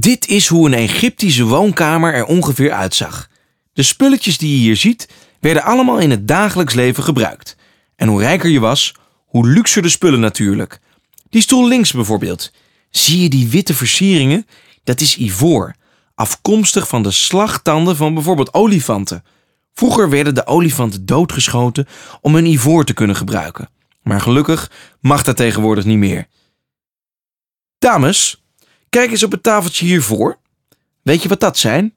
Dit is hoe een Egyptische woonkamer er ongeveer uitzag. De spulletjes die je hier ziet, werden allemaal in het dagelijks leven gebruikt. En hoe rijker je was, hoe luxer de spullen natuurlijk. Die stoel links bijvoorbeeld. Zie je die witte versieringen? Dat is ivoor, afkomstig van de slagtanden van bijvoorbeeld olifanten. Vroeger werden de olifanten doodgeschoten om hun ivoor te kunnen gebruiken. Maar gelukkig mag dat tegenwoordig niet meer. Dames, kijk eens op het tafeltje hiervoor. Weet je wat dat zijn?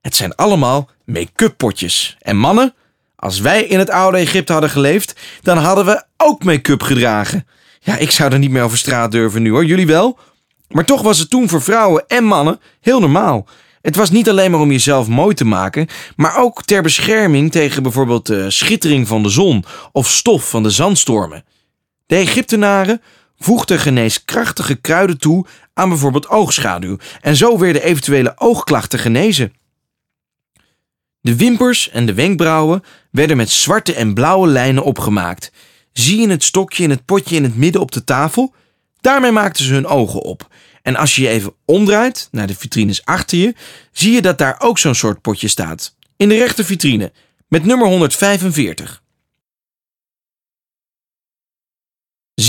Het zijn allemaal make-up potjes. En mannen, als wij in het oude Egypte hadden geleefd, dan hadden we ook make-up gedragen. Ja, ik zou er niet meer over straat durven nu hoor, jullie wel? Maar toch was het toen voor vrouwen en mannen heel normaal. Het was niet alleen maar om jezelf mooi te maken, maar ook ter bescherming tegen bijvoorbeeld de schittering van de zon of stof van de zandstormen. De Egyptenaren voegden geneeskrachtige kruiden toe aan bijvoorbeeld oogschaduw en zo werden eventuele oogklachten genezen. De wimpers en de wenkbrauwen werden met zwarte en blauwe lijnen opgemaakt. Zie je het stokje in het potje in het midden op de tafel? Daarmee maakten ze hun ogen op. En als je je even omdraait naar de vitrines achter je, zie je dat daar ook zo'n soort potje staat. In de rechter vitrine, met nummer 145.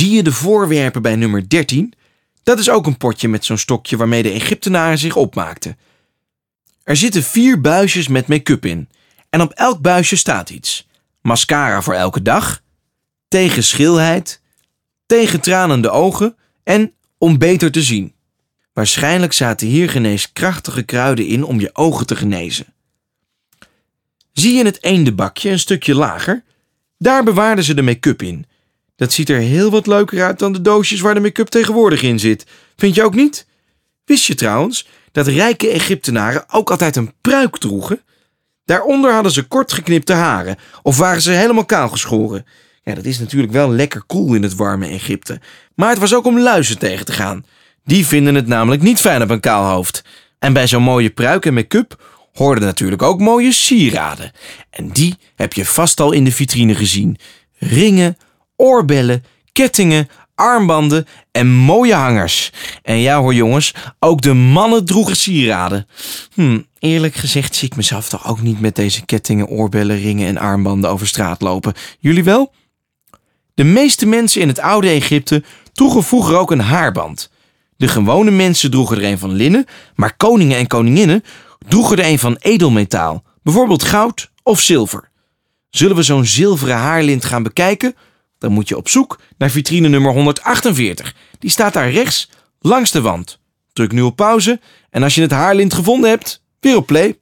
Zie je de voorwerpen bij nummer 13? Dat is ook een potje met zo'n stokje waarmee de Egyptenaren zich opmaakten. Er zitten vier buisjes met make-up in. En op elk buisje staat iets. Mascara voor elke dag, tegen schilheid, tegen tranende ogen en om beter te zien. Waarschijnlijk zaten hier geneeskrachtige kruiden in om je ogen te genezen. Zie je het eendebakje een stukje lager? Daar bewaarden ze de make-up in. Dat ziet er heel wat leuker uit dan de doosjes waar de make-up tegenwoordig in zit. Vind je ook niet? Wist je trouwens dat rijke Egyptenaren ook altijd een pruik droegen? Daaronder hadden ze kort geknipte haren of waren ze helemaal kaal geschoren. Ja, dat is natuurlijk wel lekker koel in het warme Egypte. Maar het was ook om luizen tegen te gaan. Die vinden het namelijk niet fijn op een kaal hoofd. En bij zo'n mooie pruik en make-up hoorden natuurlijk ook mooie sieraden. En die heb je vast al in de vitrine gezien. Ringen, oorbellen, kettingen, armbanden en mooie hangers. En ja hoor jongens, ook de mannen droegen sieraden. Hm, eerlijk gezegd zie ik mezelf toch ook niet met deze kettingen, oorbellen, ringen en armbanden over straat lopen. Jullie wel? De meeste mensen in het oude Egypte droegen vroeger ook een haarband. De gewone mensen droegen er een van linnen, maar koningen en koninginnen droegen er een van edelmetaal, bijvoorbeeld goud of zilver. Zullen we zo'n zilveren haarlint gaan bekijken? Dan moet je op zoek naar vitrine nummer 148. Die staat daar rechts langs de wand. Druk nu op pauze en als je het haarlint gevonden hebt, weer op play.